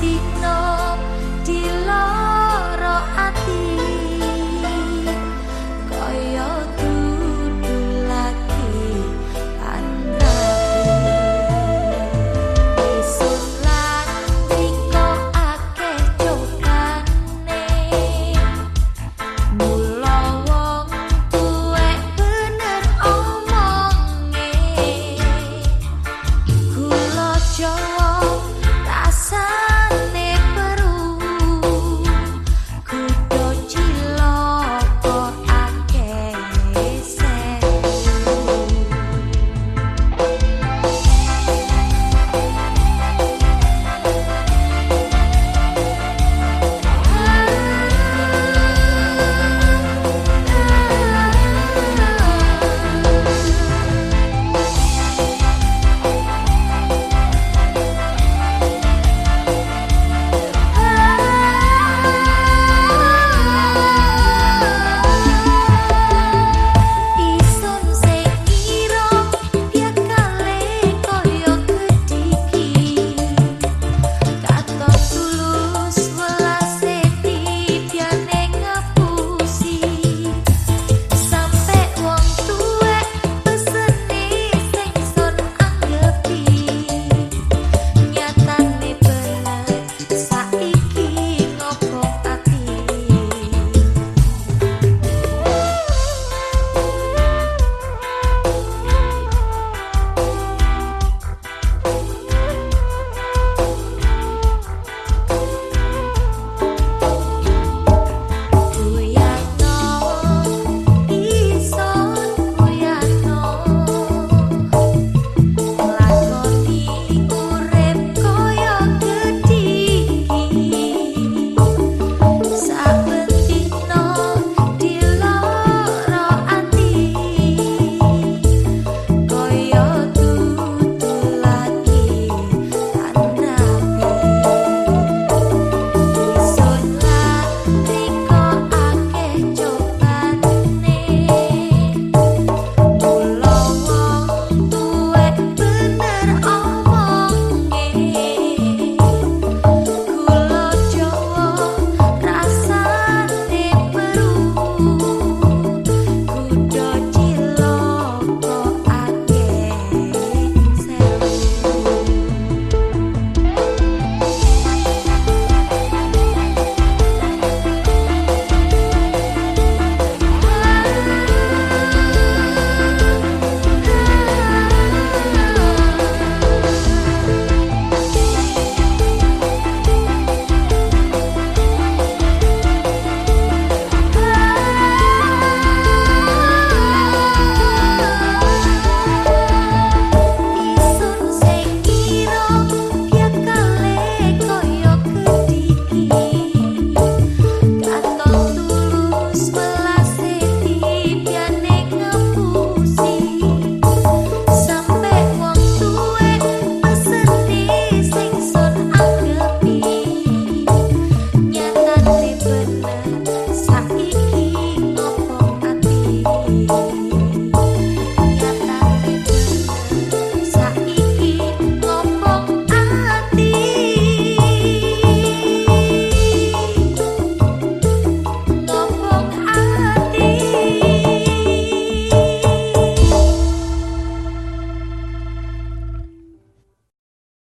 did know.